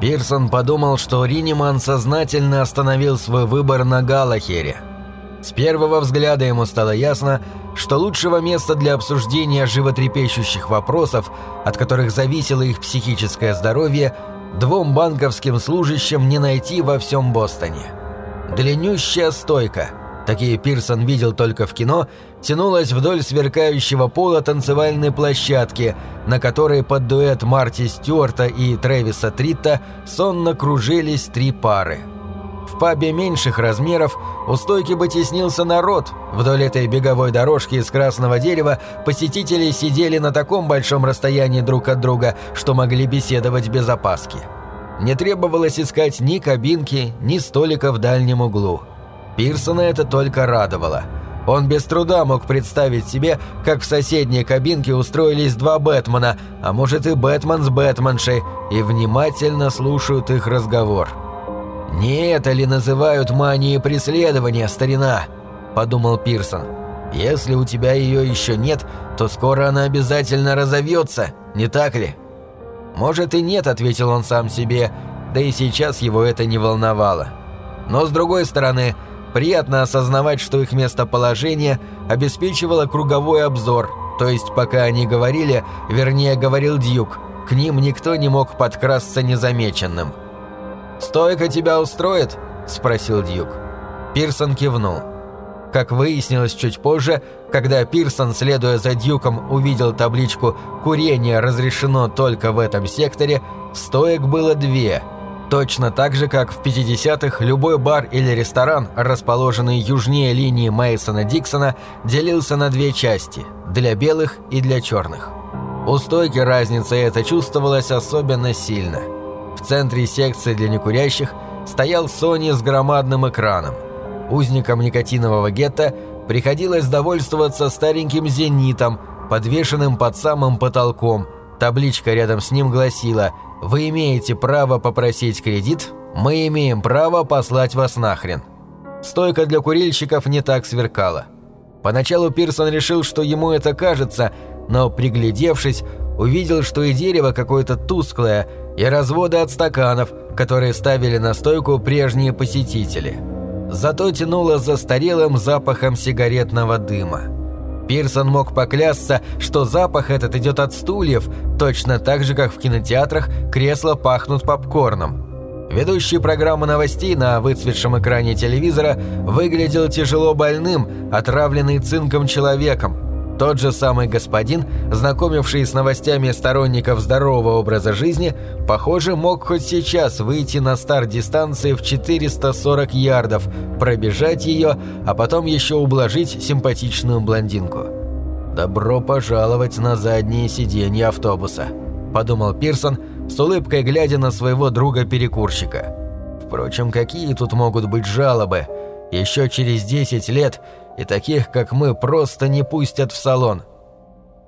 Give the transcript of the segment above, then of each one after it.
Пирсон подумал, что Риниман сознательно остановил свой выбор на Галахере. С первого взгляда ему стало ясно, что лучшего места для обсуждения животрепещущих вопросов, от которых зависело их психическое здоровье, двум банковским служащим не найти во всем Бостоне. Длиннющая стойка, такие Пирсон видел только в кино, тянулась вдоль сверкающего пола танцевальной площадки, на которой под дуэт Марти Стюарта и Трэвиса Тритта сонно кружились три пары. В пабе меньших размеров у стойки бы теснился народ. Вдоль этой беговой дорожки из красного дерева посетители сидели на таком большом расстоянии друг от друга, что могли беседовать без опаски. Не требовалось искать ни кабинки, ни столика в дальнем углу. Пирсона это только радовало. Он без труда мог представить себе, как в соседней кабинке устроились два Бэтмена, а может и Бэтмен с Бэтменшей, и внимательно слушают их разговор. «Не это ли называют манией преследования, старина?» – подумал Пирсон. «Если у тебя ее еще нет, то скоро она обязательно разовьется, не так ли?» «Может и нет», – ответил он сам себе, да и сейчас его это не волновало. Но с другой стороны, приятно осознавать, что их местоположение обеспечивало круговой обзор, то есть пока они говорили, вернее говорил Дьюк, к ним никто не мог подкрасться незамеченным. «Стойка тебя устроит?» – спросил Дьюк. Пирсон кивнул. Как выяснилось чуть позже, когда Пирсон, следуя за Дьюком, увидел табличку «Курение разрешено только в этом секторе», стоек было две. Точно так же, как в 50-х любой бар или ресторан, расположенный южнее линии Мейсона Диксона, делился на две части – для белых и для черных. У стойки разница эта чувствовалась особенно сильно – в центре секции для некурящих стоял Сони с громадным экраном. Узникам никотинового гетто приходилось довольствоваться стареньким зенитом, подвешенным под самым потолком. Табличка рядом с ним гласила «Вы имеете право попросить кредит, мы имеем право послать вас нахрен». Стойка для курильщиков не так сверкала. Поначалу Пирсон решил, что ему это кажется, но, приглядевшись, увидел, что и дерево какое-то тусклое, и разводы от стаканов, которые ставили на стойку прежние посетители. Зато тянуло застарелым запахом сигаретного дыма. Пирсон мог поклясться, что запах этот идет от стульев, точно так же, как в кинотеатрах кресла пахнут попкорном. Ведущий программы новостей на выцветшем экране телевизора выглядел тяжело больным, отравленный цинком человеком, тот же самый господин, знакомивший с новостями сторонников здорового образа жизни, похоже, мог хоть сейчас выйти на старт дистанции в 440 ярдов, пробежать ее, а потом еще ублажить симпатичную блондинку. «Добро пожаловать на задние сиденья автобуса», – подумал Пирсон, с улыбкой глядя на своего друга-перекурщика. «Впрочем, какие тут могут быть жалобы? Еще через 10 лет – и таких, как мы, просто не пустят в салон.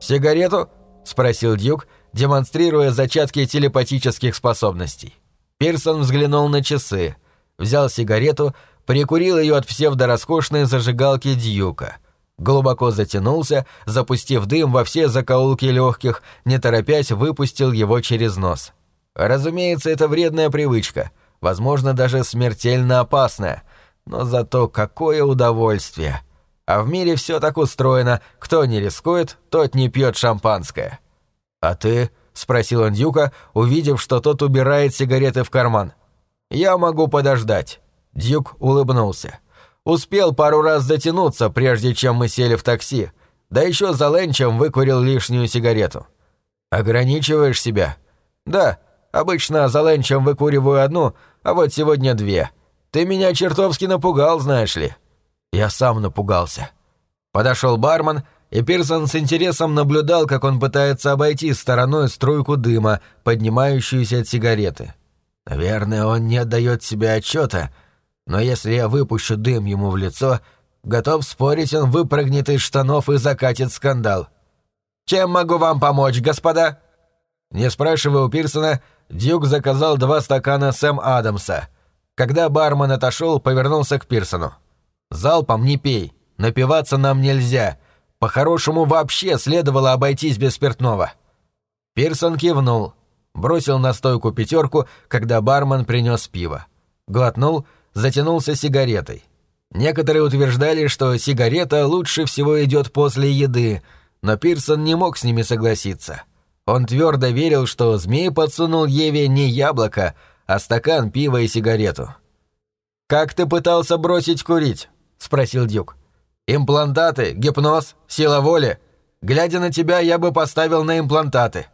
«Сигарету?» – спросил Дюк, демонстрируя зачатки телепатических способностей. Пирсон взглянул на часы, взял сигарету, прикурил ее от псевдороскошной зажигалки Дьюка. Глубоко затянулся, запустив дым во все закоулки легких, не торопясь выпустил его через нос. Разумеется, это вредная привычка, возможно, даже смертельно опасная, но зато какое удовольствие – а в мире все так устроено, кто не рискует, тот не пьет шампанское. «А ты?» — спросил он Дюка, увидев, что тот убирает сигареты в карман. «Я могу подождать». Дюк улыбнулся. «Успел пару раз затянуться, прежде чем мы сели в такси. Да еще за ленчем выкурил лишнюю сигарету». «Ограничиваешь себя?» «Да, обычно за ленчем выкуриваю одну, а вот сегодня две. Ты меня чертовски напугал, знаешь ли». Я сам напугался. Подошел бармен, и Пирсон с интересом наблюдал, как он пытается обойти стороной струйку дыма, поднимающуюся от сигареты. Наверное, он не отдает себе отчета, но если я выпущу дым ему в лицо, готов спорить, он выпрыгнет из штанов и закатит скандал. «Чем могу вам помочь, господа?» Не спрашивая у Пирсона, Дюк заказал два стакана Сэм Адамса. Когда бармен отошел, повернулся к Пирсону. Залпом не пей. Напиваться нам нельзя. По-хорошему вообще следовало обойтись без спиртного». Пирсон кивнул. Бросил на стойку пятерку, когда бармен принес пиво. Глотнул, затянулся сигаретой. Некоторые утверждали, что сигарета лучше всего идет после еды, но Пирсон не мог с ними согласиться. Он твердо верил, что змей подсунул Еве не яблоко, а стакан пива и сигарету. «Как ты пытался бросить курить?» — спросил Дюк. «Имплантаты, гипноз, сила воли. Глядя на тебя, я бы поставил на имплантаты».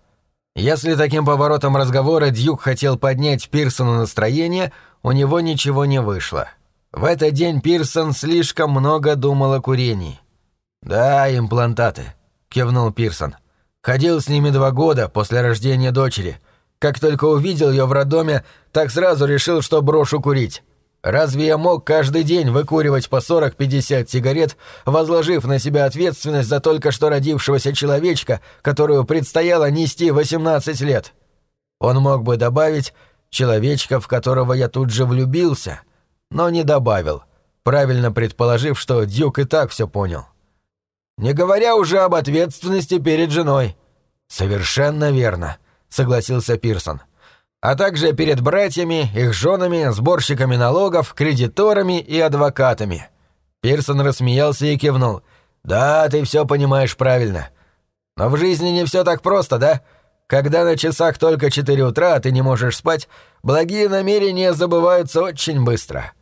Если таким поворотом разговора Дюк хотел поднять Пирсону настроение, у него ничего не вышло. В этот день Пирсон слишком много думал о курении. «Да, имплантаты», — кивнул Пирсон. «Ходил с ними два года после рождения дочери. Как только увидел ее в роддоме, так сразу решил, что брошу курить. Разве я мог каждый день выкуривать по 40-50 сигарет, возложив на себя ответственность за только что родившегося человечка, которую предстояло нести 18 лет? Он мог бы добавить «человечка, в которого я тут же влюбился», но не добавил, правильно предположив, что Дюк и так все понял. «Не говоря уже об ответственности перед женой». «Совершенно верно», — согласился Пирсон а также перед братьями, их женами, сборщиками налогов, кредиторами и адвокатами. Пирсон рассмеялся и кивнул. «Да, ты все понимаешь правильно. Но в жизни не все так просто, да? Когда на часах только 4 утра, а ты не можешь спать, благие намерения забываются очень быстро».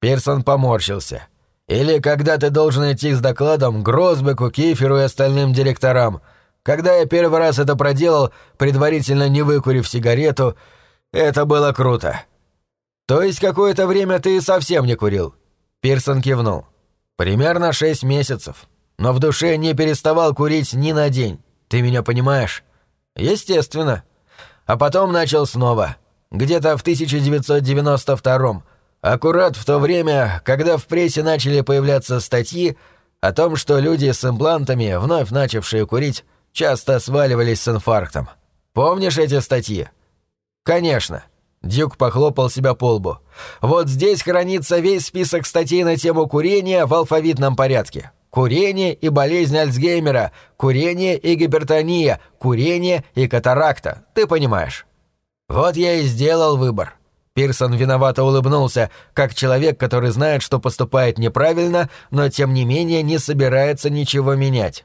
Пирсон поморщился. «Или когда ты должен идти с докладом Грозбеку, Киферу и остальным директорам. Когда я первый раз это проделал, предварительно не выкурив сигарету, это было круто. То есть какое-то время ты совсем не курил? Пирсон кивнул. Примерно шесть месяцев. Но в душе не переставал курить ни на день. Ты меня понимаешь? Естественно. А потом начал снова. Где-то в 1992 Аккурат в то время, когда в прессе начали появляться статьи о том, что люди с имплантами, вновь начавшие курить, часто сваливались с инфарктом. Помнишь эти статьи? «Конечно». Дюк похлопал себя по лбу. «Вот здесь хранится весь список статей на тему курения в алфавитном порядке. Курение и болезнь Альцгеймера, курение и гипертония, курение и катаракта. Ты понимаешь?» «Вот я и сделал выбор». Пирсон виновато улыбнулся, как человек, который знает, что поступает неправильно, но тем не менее не собирается ничего менять.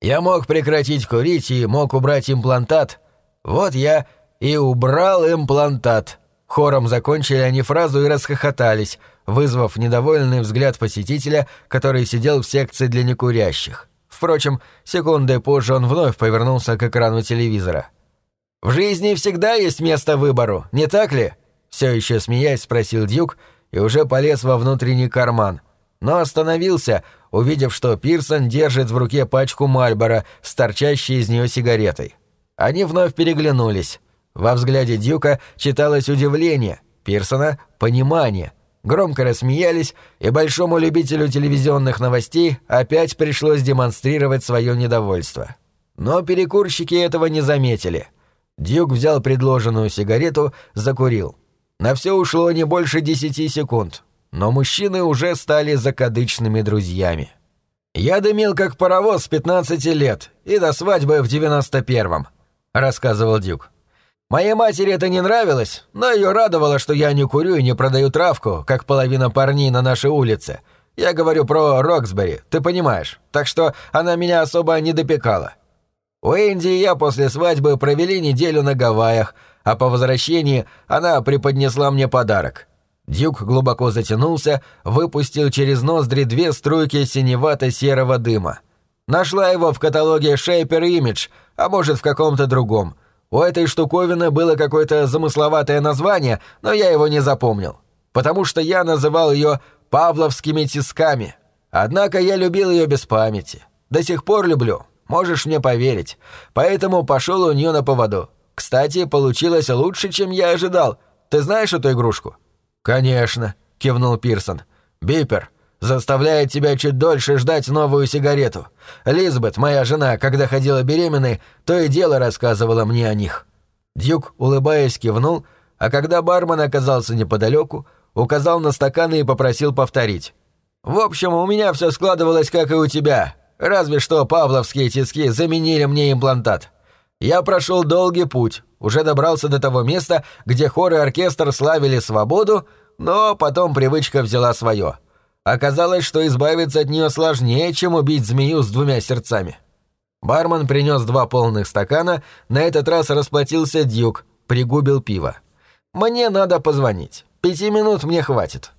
«Я мог прекратить курить и мог убрать имплантат. Вот я и убрал имплантат. Хором закончили они фразу и расхохотались, вызвав недовольный взгляд посетителя, который сидел в секции для некурящих. Впрочем, секундой позже он вновь повернулся к экрану телевизора. «В жизни всегда есть место выбору, не так ли?» Все еще смеясь, спросил Дюк и уже полез во внутренний карман. Но остановился, увидев, что Пирсон держит в руке пачку Мальбора с торчащей из нее сигаретой. Они вновь переглянулись. Во взгляде Дюка читалось удивление, Пирсона — понимание. Громко рассмеялись, и большому любителю телевизионных новостей опять пришлось демонстрировать свое недовольство. Но перекурщики этого не заметили. Дюк взял предложенную сигарету, закурил. На все ушло не больше десяти секунд, но мужчины уже стали закадычными друзьями. «Я дымил как паровоз с 15 лет и до свадьбы в 91-м», — рассказывал Дюк. Моей матери это не нравилось, но ее радовало, что я не курю и не продаю травку, как половина парней на нашей улице. Я говорю про Роксбери, ты понимаешь, так что она меня особо не допекала. У Энди и я после свадьбы провели неделю на Гавайях, а по возвращении она преподнесла мне подарок. Дюк глубоко затянулся, выпустил через ноздри две струйки синевато-серого дыма. Нашла его в каталоге Shaper Image, а может в каком-то другом – у этой штуковины было какое-то замысловатое название, но я его не запомнил. Потому что я называл ее «павловскими тисками». Однако я любил ее без памяти. До сих пор люблю, можешь мне поверить. Поэтому пошел у нее на поводу. Кстати, получилось лучше, чем я ожидал. Ты знаешь эту игрушку? «Конечно», — кивнул Пирсон. «Бипер заставляет тебя чуть дольше ждать новую сигарету. Лизбет, моя жена, когда ходила беременной, то и дело рассказывала мне о них». Дюк, улыбаясь, кивнул, а когда бармен оказался неподалеку, указал на стаканы и попросил повторить. «В общем, у меня все складывалось, как и у тебя. Разве что павловские тиски заменили мне имплантат. Я прошел долгий путь, уже добрался до того места, где хор и оркестр славили свободу, но потом привычка взяла свое. Оказалось, что избавиться от нее сложнее, чем убить змею с двумя сердцами. Бармен принес два полных стакана, на этот раз расплатился Дюк, пригубил пиво. «Мне надо позвонить. Пяти минут мне хватит».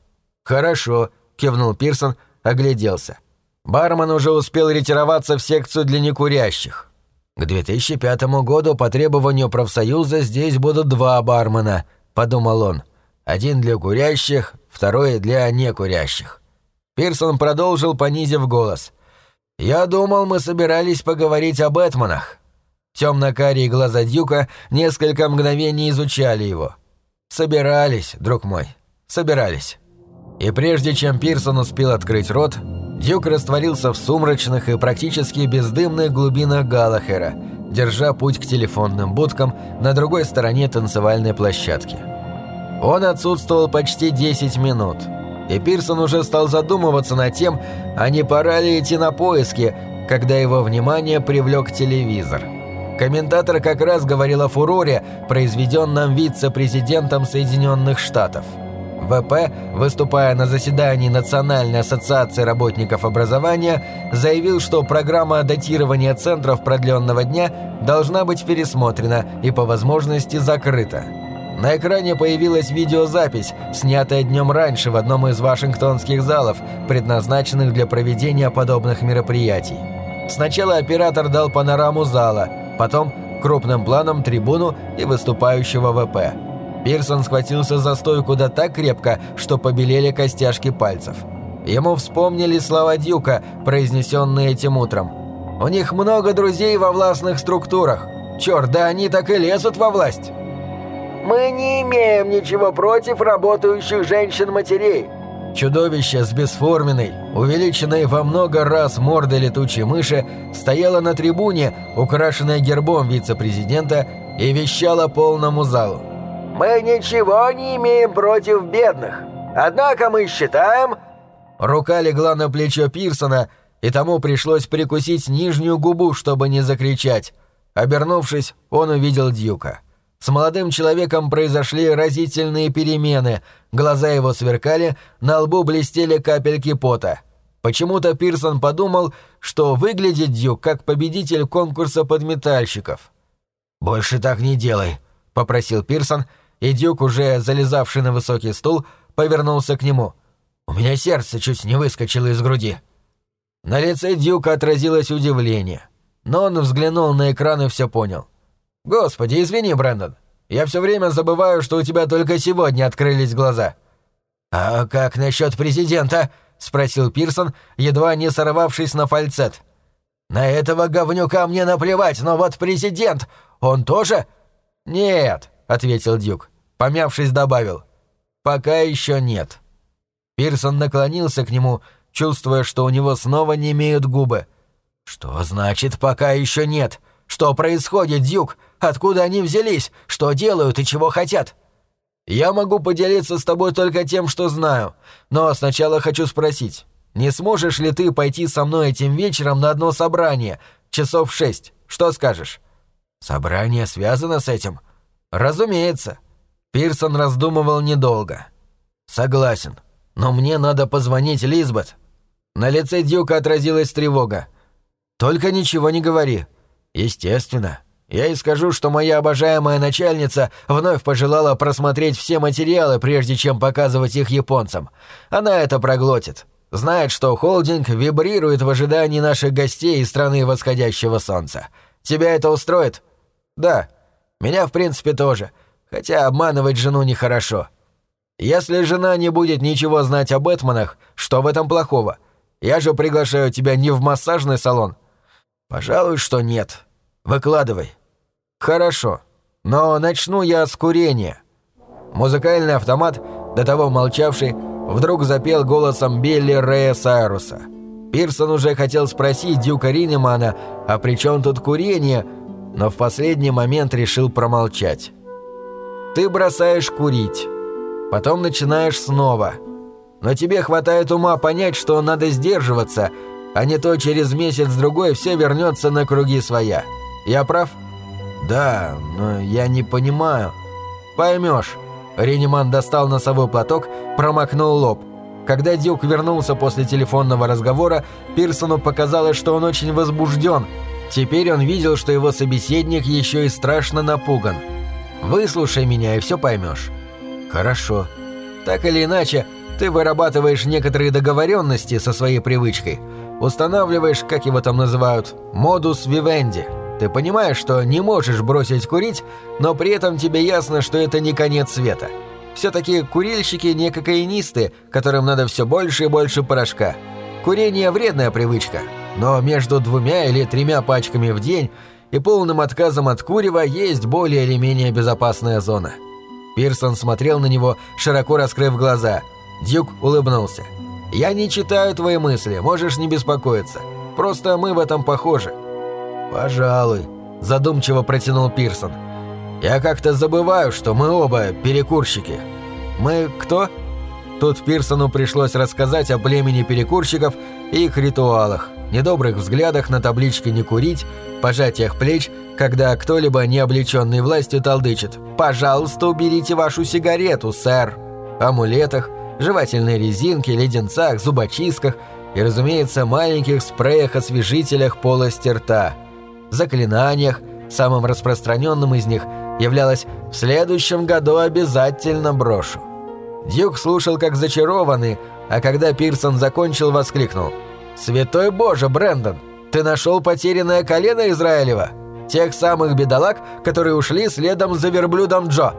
«Хорошо», — кивнул Пирсон, огляделся. Бармен уже успел ретироваться в секцию для некурящих. «К 2005 году по требованию профсоюза здесь будут два бармена», — подумал он. «Один для курящих, второй для некурящих». Пирсон продолжил, понизив голос. «Я думал, мы собирались поговорить об Бэтменах». Темно-карие глаза Дюка несколько мгновений изучали его. «Собирались, друг мой, собирались». И прежде чем Пирсон успел открыть рот, Дюк растворился в сумрачных и практически бездымных глубинах Галахера, держа путь к телефонным будкам на другой стороне танцевальной площадки. Он отсутствовал почти 10 минут, и Пирсон уже стал задумываться над тем, а не пора ли идти на поиски, когда его внимание привлек телевизор. Комментатор как раз говорил о фуроре, произведенном вице-президентом Соединенных Штатов – ВП, выступая на заседании Национальной ассоциации работников образования, заявил, что программа датирования центров продленного дня должна быть пересмотрена и по возможности закрыта. На экране появилась видеозапись, снятая днем раньше в одном из вашингтонских залов, предназначенных для проведения подобных мероприятий. Сначала оператор дал панораму зала, потом крупным планом трибуну и выступающего ВП. Пирсон схватился за стойку да так крепко, что побелели костяшки пальцев. Ему вспомнили слова Дюка, произнесенные этим утром. «У них много друзей во властных структурах. Черт, да они так и лезут во власть!» «Мы не имеем ничего против работающих женщин-матерей», Чудовище с бесформенной, увеличенной во много раз мордой летучей мыши, стояло на трибуне, украшенной гербом вице-президента, и вещало полному залу. Мы ничего не имеем против бедных. Однако мы считаем...» Рука легла на плечо Пирсона, и тому пришлось прикусить нижнюю губу, чтобы не закричать. Обернувшись, он увидел Дьюка. С молодым человеком произошли разительные перемены, глаза его сверкали, на лбу блестели капельки пота. Почему-то Пирсон подумал, что выглядит Дьюк как победитель конкурса подметальщиков. «Больше так не делай», — попросил Пирсон, — и Дюк, уже залезавший на высокий стул, повернулся к нему. «У меня сердце чуть не выскочило из груди». На лице Дюка отразилось удивление, но он взглянул на экран и все понял. «Господи, извини, Брэндон, я все время забываю, что у тебя только сегодня открылись глаза». «А как насчет президента?» — спросил Пирсон, едва не сорвавшись на фальцет. «На этого говнюка мне наплевать, но вот президент, он тоже?» «Нет», — ответил Дюк. Помявшись, добавил. «Пока еще нет». Пирсон наклонился к нему, чувствуя, что у него снова не имеют губы. «Что значит «пока еще нет»? Что происходит, Дюк? Откуда они взялись? Что делают и чего хотят?» «Я могу поделиться с тобой только тем, что знаю. Но сначала хочу спросить, не сможешь ли ты пойти со мной этим вечером на одно собрание, часов шесть? Что скажешь?» «Собрание связано с этим?» «Разумеется. Пирсон раздумывал недолго. «Согласен. Но мне надо позвонить Лизбет». На лице Дюка отразилась тревога. «Только ничего не говори». «Естественно. Я и скажу, что моя обожаемая начальница вновь пожелала просмотреть все материалы, прежде чем показывать их японцам. Она это проглотит. Знает, что холдинг вибрирует в ожидании наших гостей из страны восходящего солнца. Тебя это устроит?» «Да. Меня, в принципе, тоже. Хотя обманывать жену нехорошо. Если жена не будет ничего знать о Бэтменах, что в этом плохого? Я же приглашаю тебя не в массажный салон. Пожалуй, что нет. Выкладывай. Хорошо. Но начну я с курения. Музыкальный автомат, до того молчавший, вдруг запел голосом Билли Рэя Сайруса. Пирсон уже хотел спросить Дюка Ринемана, а при чем тут курение, но в последний момент решил промолчать. Ты бросаешь курить. Потом начинаешь снова. Но тебе хватает ума понять, что надо сдерживаться, а не то через месяц-другой все вернется на круги своя. Я прав? «Да, но я не понимаю». «Поймешь». Рениман достал носовой платок, промокнул лоб. Когда Дюк вернулся после телефонного разговора, Пирсону показалось, что он очень возбужден. Теперь он видел, что его собеседник еще и страшно напуган. «Выслушай меня, и все поймешь». «Хорошо. Так или иначе, ты вырабатываешь некоторые договоренности со своей привычкой. Устанавливаешь, как его там называют, модус вивенди. Ты понимаешь, что не можешь бросить курить, но при этом тебе ясно, что это не конец света. Все-таки курильщики не кокаинисты, которым надо все больше и больше порошка. Курение – вредная привычка, но между двумя или тремя пачками в день и полным отказом от курева есть более или менее безопасная зона. Пирсон смотрел на него, широко раскрыв глаза. Дюк улыбнулся. «Я не читаю твои мысли, можешь не беспокоиться. Просто мы в этом похожи. «Пожалуй», – задумчиво протянул Пирсон. «Я как-то забываю, что мы оба перекурщики». «Мы кто?» Тут Пирсону пришлось рассказать о племени перекурщиков и их ритуалах, недобрых взглядах на табличке «Не курить», пожатиях плеч, когда кто-либо, не облеченный властью, толдычит «Пожалуйста, уберите вашу сигарету, сэр!» амулетах, жевательной резинке, леденцах, зубочистках и, разумеется, маленьких спреях-освежителях полости рта – заклинаниях, самым распространенным из них являлось «в следующем году обязательно брошу». Дюк слушал как зачарованный, а когда Пирсон закончил, воскликнул «Святой Боже, Брэндон, ты нашел потерянное колено Израилева? Тех самых бедолаг, которые ушли следом за верблюдом Джо?»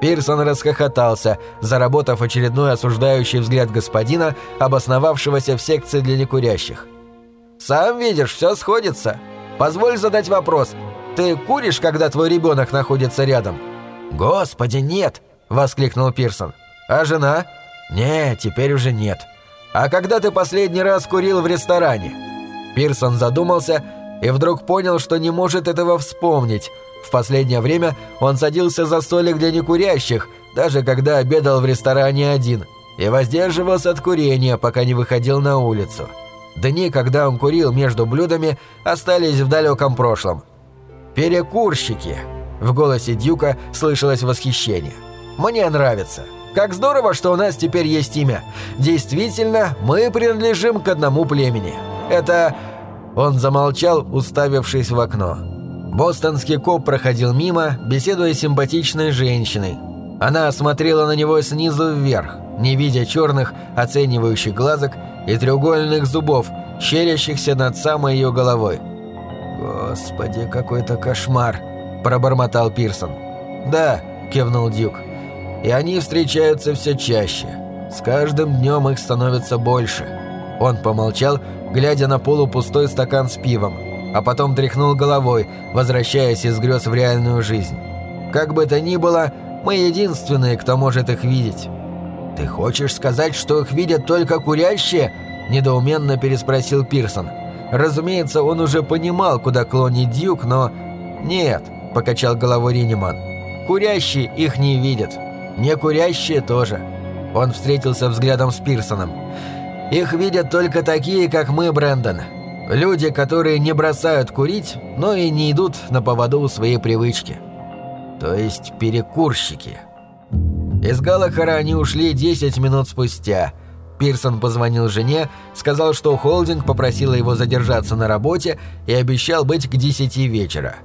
Пирсон расхохотался, заработав очередной осуждающий взгляд господина, обосновавшегося в секции для некурящих. «Сам видишь, все сходится. Позволь задать вопрос. Ты куришь, когда твой ребенок находится рядом?» «Господи, нет!» – воскликнул Пирсон. «А жена?» «Не, теперь уже нет». «А когда ты последний раз курил в ресторане?» Пирсон задумался и вдруг понял, что не может этого вспомнить. В последнее время он садился за столик для некурящих, даже когда обедал в ресторане один, и воздерживался от курения, пока не выходил на улицу. Дни, когда он курил между блюдами, остались в далеком прошлом. «Перекурщики!» В голосе Дюка слышалось восхищение. «Мне нравится. Как здорово, что у нас теперь есть имя. Действительно, мы принадлежим к одному племени. Это...» Он замолчал, уставившись в окно. Бостонский коп проходил мимо, беседуя с симпатичной женщиной. Она смотрела на него снизу вверх, не видя черных, оценивающих глазок и треугольных зубов, щерящихся над самой ее головой. «Господи, какой-то кошмар!» – пробормотал Пирсон. «Да», – кивнул Дюк. «И они встречаются все чаще. С каждым днем их становится больше». Он помолчал, глядя на полупустой стакан с пивом, а потом тряхнул головой, возвращаясь из грез в реальную жизнь. «Как бы то ни было, мы единственные, кто может их видеть. «Ты хочешь сказать, что их видят только курящие?» – недоуменно переспросил Пирсон. Разумеется, он уже понимал, куда клонит Дьюк, но... «Нет», – покачал головой Риниман. «Курящие их не видят. Не курящие тоже». Он встретился взглядом с Пирсоном. «Их видят только такие, как мы, Брэндон. Люди, которые не бросают курить, но и не идут на поводу у своей привычки. То есть перекурщики». Из Галахара они ушли 10 минут спустя. Пирсон позвонил жене, сказал, что холдинг попросила его задержаться на работе и обещал быть к 10 вечера.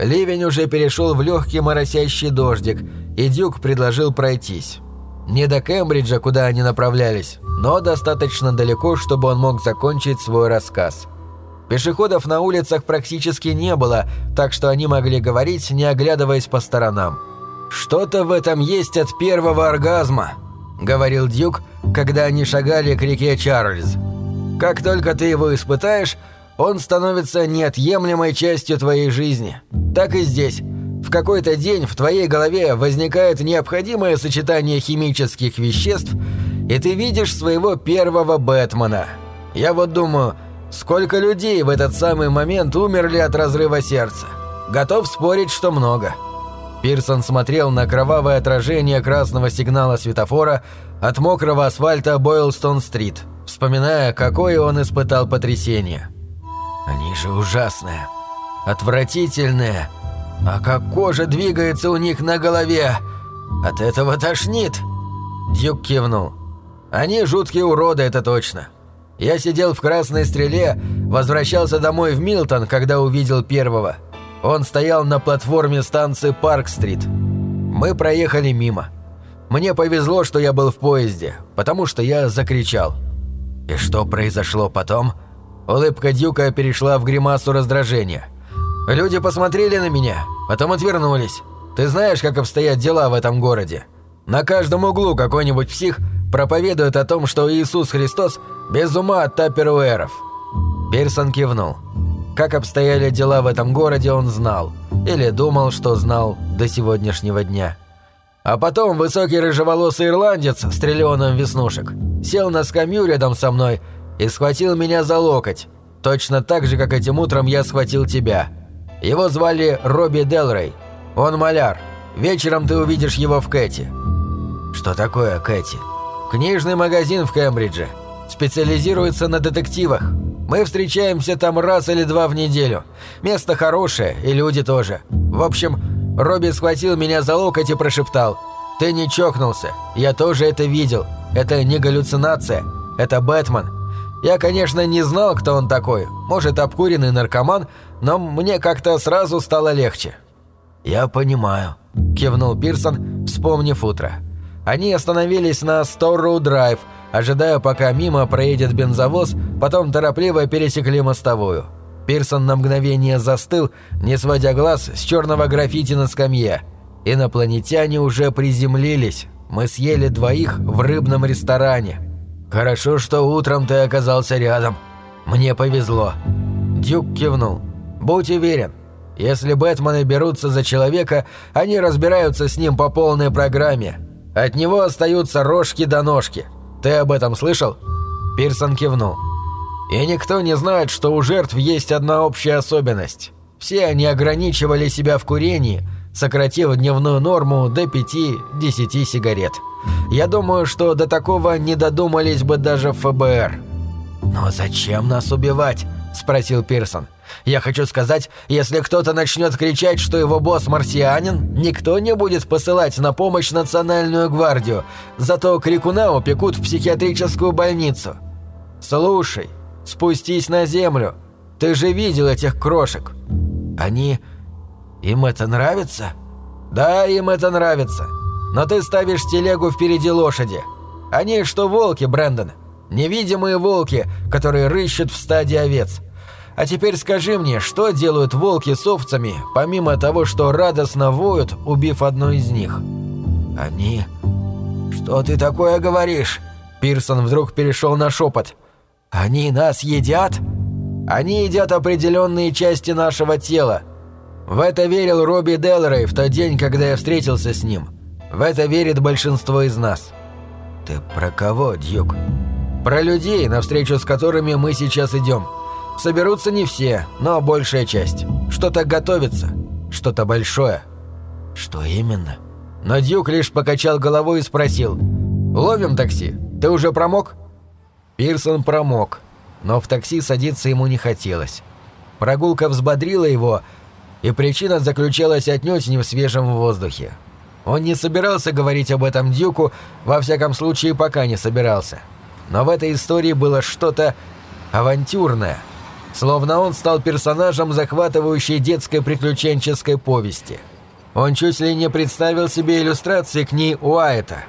Ливень уже перешел в легкий моросящий дождик, и Дюк предложил пройтись. Не до Кембриджа, куда они направлялись, но достаточно далеко, чтобы он мог закончить свой рассказ. Пешеходов на улицах практически не было, так что они могли говорить, не оглядываясь по сторонам. «Что-то в этом есть от первого оргазма», — говорил Дюк, когда они шагали к реке Чарльз. «Как только ты его испытаешь, он становится неотъемлемой частью твоей жизни. Так и здесь. В какой-то день в твоей голове возникает необходимое сочетание химических веществ, и ты видишь своего первого Бэтмена. Я вот думаю, сколько людей в этот самый момент умерли от разрыва сердца. Готов спорить, что много». Пирсон смотрел на кровавое отражение красного сигнала светофора от мокрого асфальта Бойлстон-стрит, вспоминая, какое он испытал потрясение. «Они же ужасные, отвратительные, А как кожа двигается у них на голове! От этого тошнит!» Дюк кивнул. «Они жуткие уроды, это точно. Я сидел в красной стреле, возвращался домой в Милтон, когда увидел первого. Он стоял на платформе станции Парк-стрит. Мы проехали мимо. Мне повезло, что я был в поезде, потому что я закричал. И что произошло потом? Улыбка Дюка перешла в гримасу раздражения. Люди посмотрели на меня, потом отвернулись. Ты знаешь, как обстоят дела в этом городе? На каждом углу какой-нибудь псих проповедует о том, что Иисус Христос без ума от таперуэров. Пирсон кивнул. Как обстояли дела в этом городе, он знал. Или думал, что знал до сегодняшнего дня. А потом высокий рыжеволосый ирландец с триллионом веснушек сел на скамью рядом со мной и схватил меня за локоть. Точно так же, как этим утром я схватил тебя. Его звали Робби Делрей. Он маляр. Вечером ты увидишь его в Кэти. Что такое Кэти? Книжный магазин в Кембридже. Специализируется на детективах. Мы встречаемся там раз или два в неделю. Место хорошее, и люди тоже. В общем, Робби схватил меня за локоть и прошептал. «Ты не чокнулся. Я тоже это видел. Это не галлюцинация. Это Бэтмен. Я, конечно, не знал, кто он такой. Может, обкуренный наркоман, но мне как-то сразу стало легче». «Я понимаю», – кивнул Пирсон, вспомнив утро. Они остановились на Сторроу-драйв, ожидая, пока мимо проедет бензовоз, потом торопливо пересекли мостовую. Пирсон на мгновение застыл, не сводя глаз с черного граффити на скамье. Инопланетяне уже приземлились. Мы съели двоих в рыбном ресторане. Хорошо, что утром ты оказался рядом. Мне повезло. Дюк кивнул. Будь уверен, если Бэтмены берутся за человека, они разбираются с ним по полной программе. От него остаются рожки до ножки. Ты об этом слышал?» Пирсон кивнул. «И никто не знает, что у жертв есть одна общая особенность. Все они ограничивали себя в курении, сократив дневную норму до 5-10 сигарет. Я думаю, что до такого не додумались бы даже ФБР». «Но зачем нас убивать?» – спросил Пирсон. Я хочу сказать, если кто-то начнет кричать, что его босс марсианин, никто не будет посылать на помощь национальную гвардию, зато крикуна упекут в психиатрическую больницу. Слушай, спустись на землю. Ты же видел этих крошек. Они... Им это нравится? Да, им это нравится. Но ты ставишь телегу впереди лошади. Они что волки, Брэндон. Невидимые волки, которые рыщут в стаде овец. А теперь скажи мне, что делают волки с овцами, помимо того, что радостно воют, убив одну из них? Они... Что ты такое говоришь? Пирсон вдруг перешел на шепот. Они нас едят? Они едят определенные части нашего тела. В это верил Робби Делрей в тот день, когда я встретился с ним. В это верит большинство из нас. Ты про кого, Дьюк? Про людей, навстречу с которыми мы сейчас идем. Соберутся не все, но большая часть. Что-то готовится, что-то большое. Что именно? Но Дюк лишь покачал головой и спросил. «Ловим такси? Ты уже промок?» Пирсон промок, но в такси садиться ему не хотелось. Прогулка взбодрила его, и причина заключалась отнюдь не в свежем воздухе. Он не собирался говорить об этом Дюку, во всяком случае пока не собирался. Но в этой истории было что-то авантюрное – Словно он стал персонажем захватывающей детской приключенческой повести. Он чуть ли не представил себе иллюстрации к ней Уайта.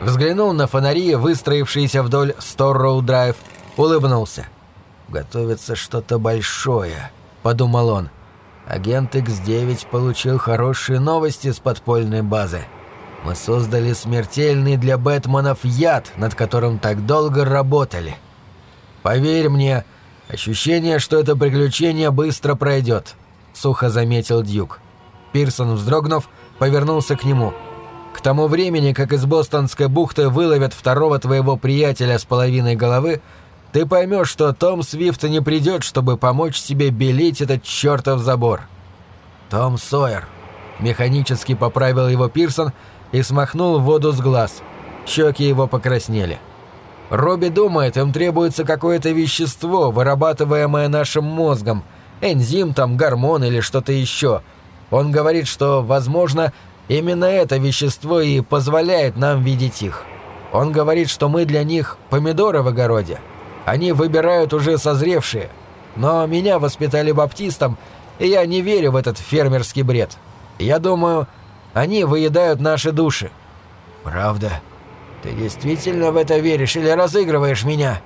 Взглянул на фонари, выстроившиеся вдоль Сторроу-драйв, улыбнулся. «Готовится что-то большое», — подумал он. Агент X9 получил хорошие новости с подпольной базы. Мы создали смертельный для Бэтменов яд, над которым так долго работали. Поверь мне, — Ощущение, что это приключение быстро пройдет», — сухо заметил Дьюк. Пирсон, вздрогнув, повернулся к нему. «К тому времени, как из Бостонской бухты выловят второго твоего приятеля с половиной головы, ты поймешь, что Том Свифт не придет, чтобы помочь себе белить этот чертов забор». «Том Сойер», — механически поправил его Пирсон и смахнул воду с глаз. Щеки его покраснели. Робби думает, им требуется какое-то вещество, вырабатываемое нашим мозгом, энзим там, гормон или что-то еще. Он говорит, что, возможно, именно это вещество и позволяет нам видеть их. Он говорит, что мы для них помидоры в огороде. Они выбирают уже созревшие. Но меня воспитали баптистом, и я не верю в этот фермерский бред. Я думаю, они выедают наши души». «Правда? Ты действительно в это веришь или разыгрываешь меня?»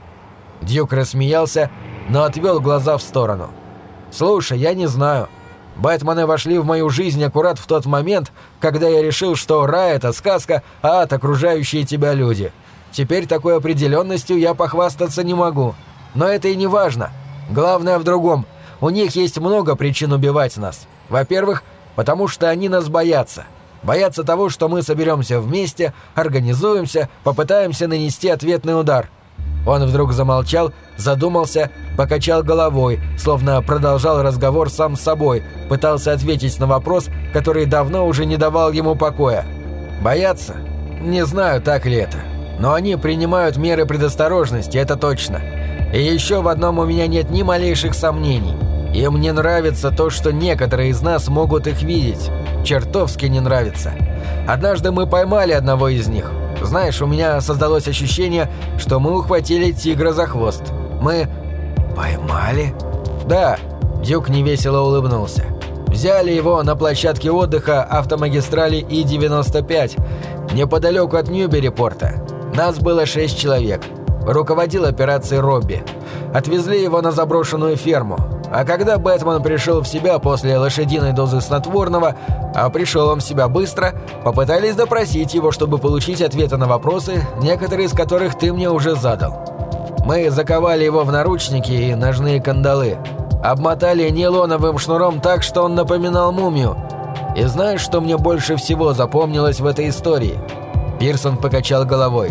Дюк рассмеялся, но отвел глаза в сторону. «Слушай, я не знаю. Бэтмены вошли в мою жизнь аккурат в тот момент, когда я решил, что рай — это сказка, а ад — окружающие тебя люди. Теперь такой определенностью я похвастаться не могу. Но это и не важно. Главное в другом. У них есть много причин убивать нас. Во-первых, потому что они нас боятся. Боятся того, что мы соберемся вместе, организуемся, попытаемся нанести ответный удар — он вдруг замолчал, задумался, покачал головой, словно продолжал разговор сам с собой, пытался ответить на вопрос, который давно уже не давал ему покоя. «Боятся? Не знаю, так ли это. Но они принимают меры предосторожности, это точно. И еще в одном у меня нет ни малейших сомнений. Им не нравится то, что некоторые из нас могут их видеть. Чертовски не нравится. Однажды мы поймали одного из них. Знаешь, у меня создалось ощущение, что мы ухватили тигра за хвост. Мы... Поймали? Да, Дюк невесело улыбнулся. Взяли его на площадке отдыха автомагистрали И-95, неподалеку от Ньюбери-порта. Нас было шесть человек. Руководил операцией Робби. Отвезли его на заброшенную ферму. А когда Бэтмен пришел в себя после лошадиной дозы снотворного, а пришел он в себя быстро, попытались допросить его, чтобы получить ответы на вопросы, некоторые из которых ты мне уже задал. Мы заковали его в наручники и ножные кандалы, обмотали нейлоновым шнуром так, что он напоминал мумию. И знаешь, что мне больше всего запомнилось в этой истории? Пирсон покачал головой.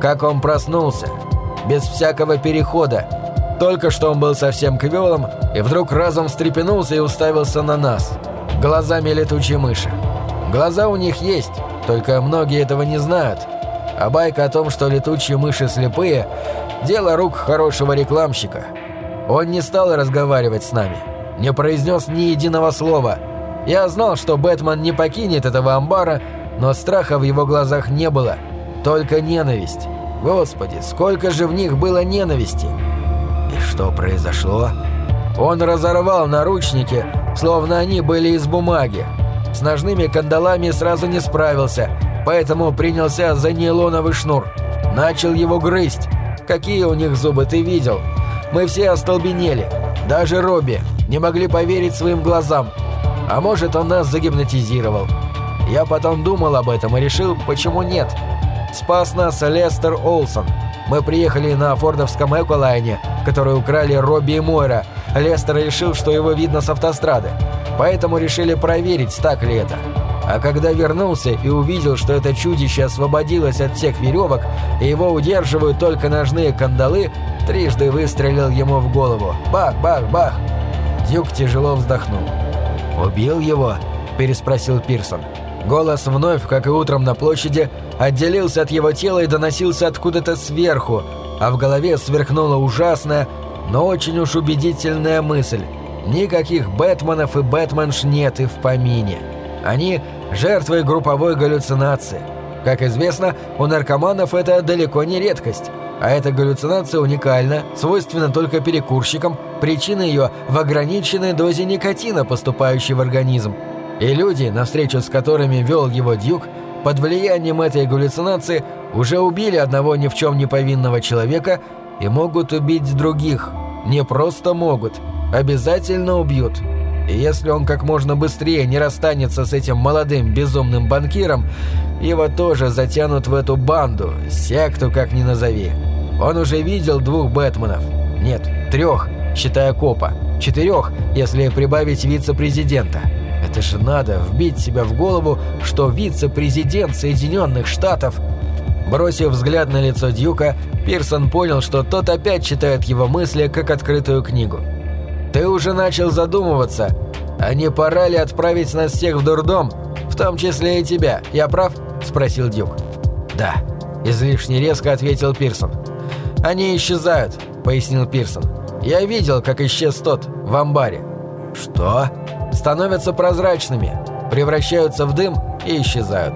Как он проснулся. Без всякого перехода только что он был совсем квелым, и вдруг разом встрепенулся и уставился на нас. Глазами летучей мыши. Глаза у них есть, только многие этого не знают. А байка о том, что летучие мыши слепые – дело рук хорошего рекламщика. Он не стал разговаривать с нами, не произнес ни единого слова. Я знал, что Бэтмен не покинет этого амбара, но страха в его глазах не было, только ненависть. Господи, сколько же в них было ненависти! И что произошло? Он разорвал наручники, словно они были из бумаги. С ножными кандалами сразу не справился, поэтому принялся за нейлоновый шнур. Начал его грызть. Какие у них зубы, ты видел? Мы все остолбенели. Даже Робби. Не могли поверить своим глазам. А может, он нас загипнотизировал. Я потом думал об этом и решил, почему нет. Спас нас Лестер Олсон. Мы приехали на фордовском Эколайне, который украли Робби и Мойра. Лестер решил, что его видно с автострады. Поэтому решили проверить, так ли это. А когда вернулся и увидел, что это чудище освободилось от всех веревок, и его удерживают только ножные кандалы, трижды выстрелил ему в голову. Бах, бах, бах. Дюк тяжело вздохнул. «Убил его?» – переспросил Пирсон. Голос вновь, как и утром на площади, отделился от его тела и доносился откуда-то сверху, а в голове сверкнула ужасная, но очень уж убедительная мысль. Никаких Бэтменов и Бэтменш нет и в помине. Они – жертвы групповой галлюцинации. Как известно, у наркоманов это далеко не редкость. А эта галлюцинация уникальна, свойственна только перекурщикам, причина ее в ограниченной дозе никотина, поступающей в организм. И люди, на встречу с которыми вел его Дюк, под влиянием этой галлюцинации уже убили одного ни в чем не повинного человека и могут убить других. Не просто могут, обязательно убьют. И если он как можно быстрее не расстанется с этим молодым безумным банкиром, его тоже затянут в эту банду, секту как ни назови. Он уже видел двух Бэтменов. Нет, трех, считая копа. Четырех, если прибавить вице-президента. Это же надо вбить себя в голову, что вице-президент Соединенных Штатов... Бросив взгляд на лицо Дьюка, Пирсон понял, что тот опять читает его мысли, как открытую книгу. «Ты уже начал задумываться, а не пора ли отправить нас всех в дурдом, в том числе и тебя, я прав?» – спросил Дюк. «Да», – излишне резко ответил Пирсон. «Они исчезают», – пояснил Пирсон. «Я видел, как исчез тот в амбаре». «Что?» Становятся прозрачными, превращаются в дым и исчезают.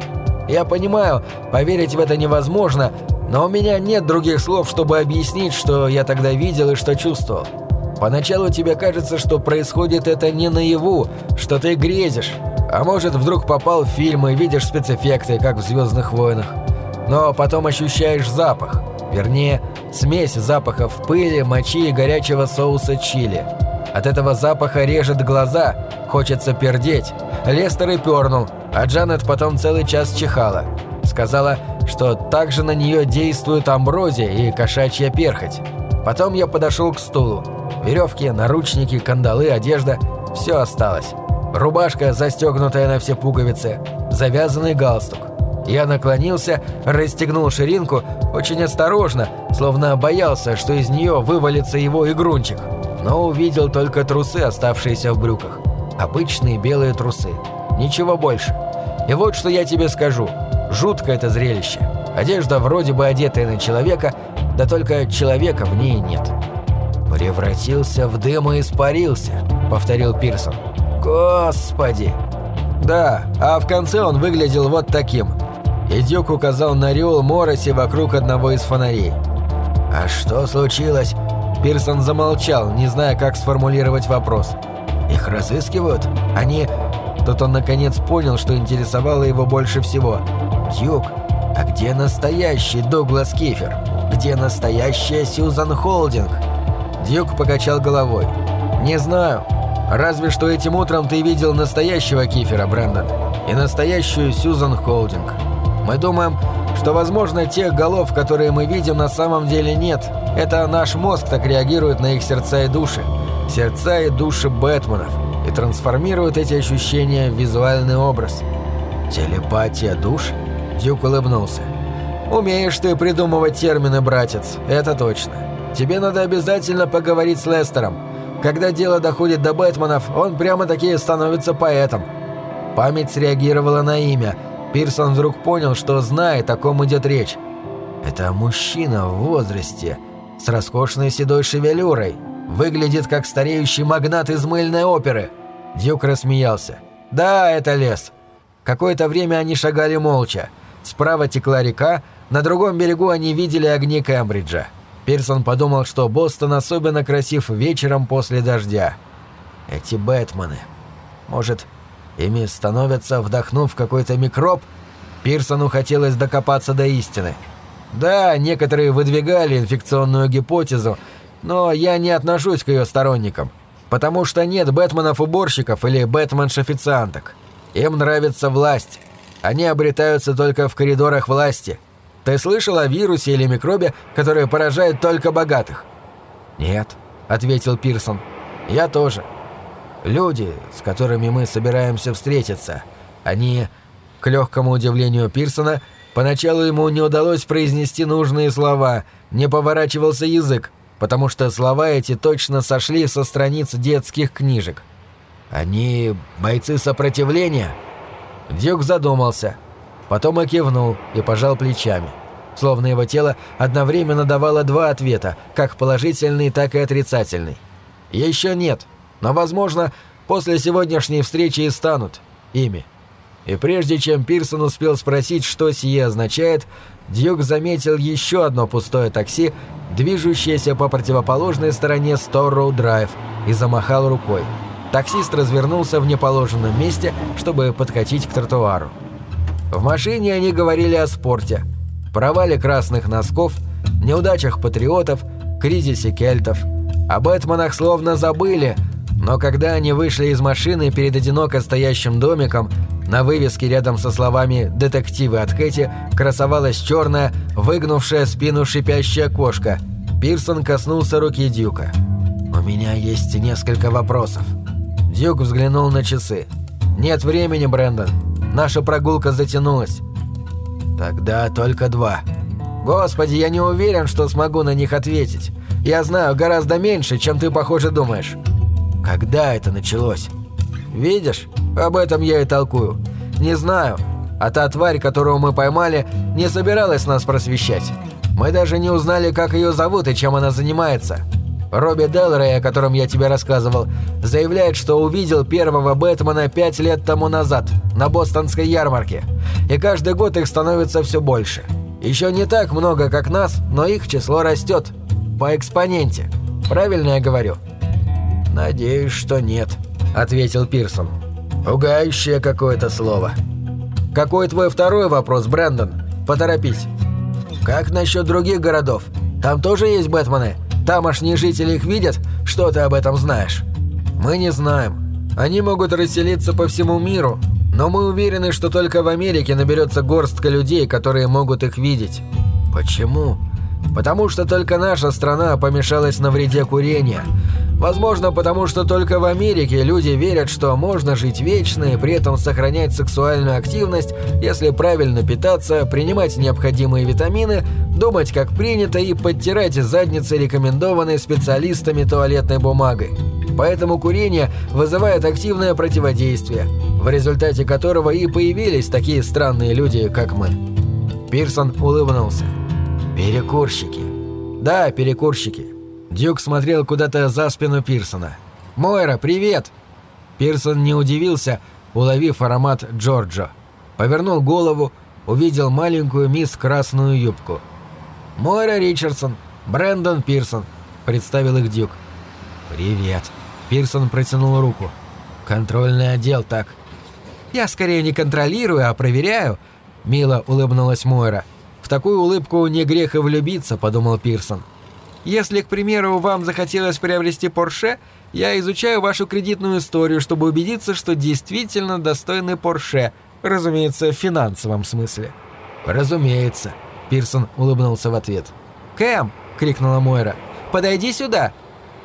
Я понимаю, поверить в это невозможно, но у меня нет других слов, чтобы объяснить, что я тогда видел и что чувствовал. Поначалу тебе кажется, что происходит это не наяву, что ты грезишь, а может вдруг попал в фильм и видишь спецэффекты, как в «Звездных войнах». Но потом ощущаешь запах, вернее, смесь запахов пыли, мочи и горячего соуса чили. От этого запаха режет глаза, хочется пердеть. Лестер и пернул, а Джанет потом целый час чихала. Сказала, что также на нее действует амброзия и кошачья перхоть. Потом я подошел к стулу. Веревки, наручники, кандалы, одежда – все осталось. Рубашка, застегнутая на все пуговицы, завязанный галстук. Я наклонился, расстегнул ширинку очень осторожно, словно боялся, что из нее вывалится его игрунчик. Но увидел только трусы, оставшиеся в брюках. Обычные белые трусы. Ничего больше. И вот что я тебе скажу. Жутко это зрелище. Одежда вроде бы одетая на человека, да только человека в ней нет. «Превратился в дым и испарился», — повторил Пирсон. «Господи!» «Да, а в конце он выглядел вот таким». И Дюк указал на Риол Мороси вокруг одного из фонарей. «А что случилось?» Пирсон замолчал, не зная, как сформулировать вопрос. «Их разыскивают? Они...» Тут он наконец понял, что интересовало его больше всего. «Дюк, а где настоящий Дуглас Кифер? Где настоящая Сьюзан Холдинг?» Дюк покачал головой. «Не знаю. Разве что этим утром ты видел настоящего Кифера, Брэндон, и настоящую Сьюзан Холдинг. Мы думаем, что, возможно, тех голов, которые мы видим, на самом деле нет. Это наш мозг так реагирует на их сердца и души. Сердца и души Бэтменов. И трансформирует эти ощущения в визуальный образ. Телепатия душ? Дюк улыбнулся. Умеешь ты придумывать термины, братец, это точно. Тебе надо обязательно поговорить с Лестером. Когда дело доходит до Бэтменов, он прямо-таки становится поэтом. Память среагировала на имя. Пирсон вдруг понял, что знает, о ком идет речь. Это мужчина в возрасте, с роскошной седой шевелюрой. Выглядит как стареющий магнат из мыльной оперы. Дюк рассмеялся. «Да, это лес». Какое-то время они шагали молча. Справа текла река, на другом берегу они видели огни Кембриджа. Пирсон подумал, что Бостон особенно красив вечером после дождя. Эти Бэтмены. Может, ими становятся, вдохнув какой-то микроб? Пирсону хотелось докопаться до истины. Да, некоторые выдвигали инфекционную гипотезу, но я не отношусь к ее сторонникам, потому что нет Бэтменов-уборщиков или Бэтменш-официанток. Им нравится власть. Они обретаются только в коридорах власти – ты слышал о вирусе или микробе, который поражает только богатых?» «Нет», — ответил Пирсон. «Я тоже. Люди, с которыми мы собираемся встретиться, они...» К легкому удивлению Пирсона, поначалу ему не удалось произнести нужные слова, не поворачивался язык, потому что слова эти точно сошли со страниц детских книжек. «Они бойцы сопротивления?» Дюк задумался — Потом и кивнул и пожал плечами. Словно его тело одновременно давало два ответа, как положительный, так и отрицательный. Еще нет, но, возможно, после сегодняшней встречи и станут ими. И прежде чем Пирсон успел спросить, что сие означает, Дьюк заметил еще одно пустое такси, движущееся по противоположной стороне Сторроу-Драйв, и замахал рукой. Таксист развернулся в неположенном месте, чтобы подкатить к тротуару. В машине они говорили о спорте, провале красных носков, неудачах патриотов, кризисе кельтов. О Бэтменах словно забыли, но когда они вышли из машины перед одиноко стоящим домиком, на вывеске рядом со словами «Детективы от Кэти» красовалась черная, выгнувшая спину шипящая кошка. Пирсон коснулся руки Дюка. «У меня есть несколько вопросов». Дюк взглянул на часы. «Нет времени, Брэндон. Наша прогулка затянулась. Тогда только два. Господи, я не уверен, что смогу на них ответить. Я знаю гораздо меньше, чем ты, похоже, думаешь. Когда это началось? Видишь, об этом я и толкую. Не знаю. А та тварь, которую мы поймали, не собиралась нас просвещать. Мы даже не узнали, как ее зовут и чем она занимается. Робби Делрей, о котором я тебе рассказывал, заявляет, что увидел первого Бэтмена пять лет тому назад, на бостонской ярмарке. И каждый год их становится все больше. Еще не так много, как нас, но их число растет. По экспоненте. Правильно я говорю?» «Надеюсь, что нет», — ответил Пирсон. «Пугающее какое-то слово». «Какой твой второй вопрос, Брэндон? Поторопись». «Как насчет других городов? Там тоже есть Бэтмены?» Тамошние жители их видят? Что ты об этом знаешь?» «Мы не знаем. Они могут расселиться по всему миру, но мы уверены, что только в Америке наберется горстка людей, которые могут их видеть». «Почему?» «Потому что только наша страна помешалась на вреде курения. Возможно, потому что только в Америке люди верят, что можно жить вечно и при этом сохранять сексуальную активность, если правильно питаться, принимать необходимые витамины, думать как принято и подтирать задницы рекомендованной специалистами туалетной бумагой. Поэтому курение вызывает активное противодействие, в результате которого и появились такие странные люди, как мы. Пирсон улыбнулся. «Перекурщики». «Да, перекурщики. Дюк смотрел куда-то за спину Пирсона. «Мойра, привет!» Пирсон не удивился, уловив аромат Джорджо. Повернул голову, увидел маленькую мисс Красную юбку. «Мойра Ричардсон, Брэндон Пирсон», — представил их Дюк. «Привет». Пирсон протянул руку. «Контрольный отдел, так». «Я скорее не контролирую, а проверяю», — мило улыбнулась Мойра. «В такую улыбку не грех и влюбиться», — подумал Пирсон. Если, к примеру, вам захотелось приобрести Порше, я изучаю вашу кредитную историю, чтобы убедиться, что действительно достойны Порше, разумеется, в финансовом смысле». «Разумеется», — Пирсон улыбнулся в ответ. «Кэм!» — крикнула Мойра. «Подойди сюда!»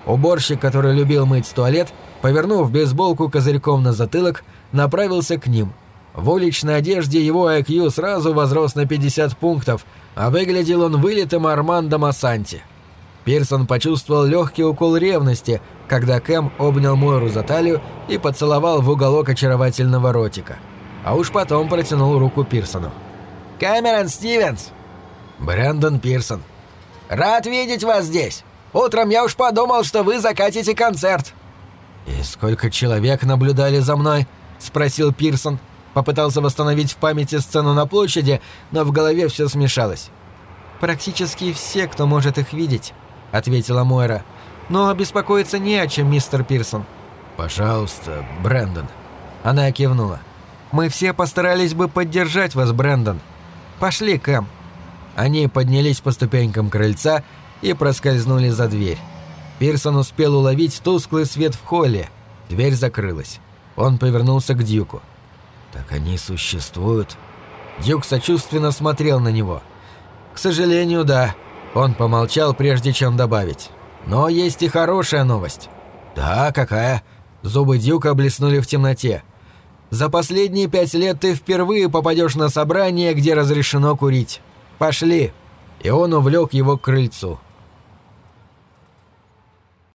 Уборщик, который любил мыть туалет, повернув бейсболку козырьком на затылок, направился к ним. В уличной одежде его IQ сразу возрос на 50 пунктов, а выглядел он вылитым Армандо Массанти. Пирсон почувствовал легкий укол ревности, когда Кэм обнял Мойру за талию и поцеловал в уголок очаровательного ротика. А уж потом протянул руку Пирсону. «Кэмерон Стивенс!» «Брэндон Пирсон!» «Рад видеть вас здесь! Утром я уж подумал, что вы закатите концерт!» «И сколько человек наблюдали за мной?» – спросил Пирсон. Попытался восстановить в памяти сцену на площади, но в голове все смешалось. «Практически все, кто может их видеть», — ответила Мойра. «Но беспокоиться не о чем, мистер Пирсон». «Пожалуйста, Брэндон». Она кивнула. «Мы все постарались бы поддержать вас, Брэндон. Пошли, Кэм». Они поднялись по ступенькам крыльца и проскользнули за дверь. Пирсон успел уловить тусклый свет в холле. Дверь закрылась. Он повернулся к Дюку. «Так они существуют?» Дюк сочувственно смотрел на него. «К сожалению, да. Он помолчал, прежде чем добавить. «Но есть и хорошая новость». «Да, какая?» Зубы Дюка блеснули в темноте. «За последние пять лет ты впервые попадешь на собрание, где разрешено курить. Пошли!» И он увлек его к крыльцу.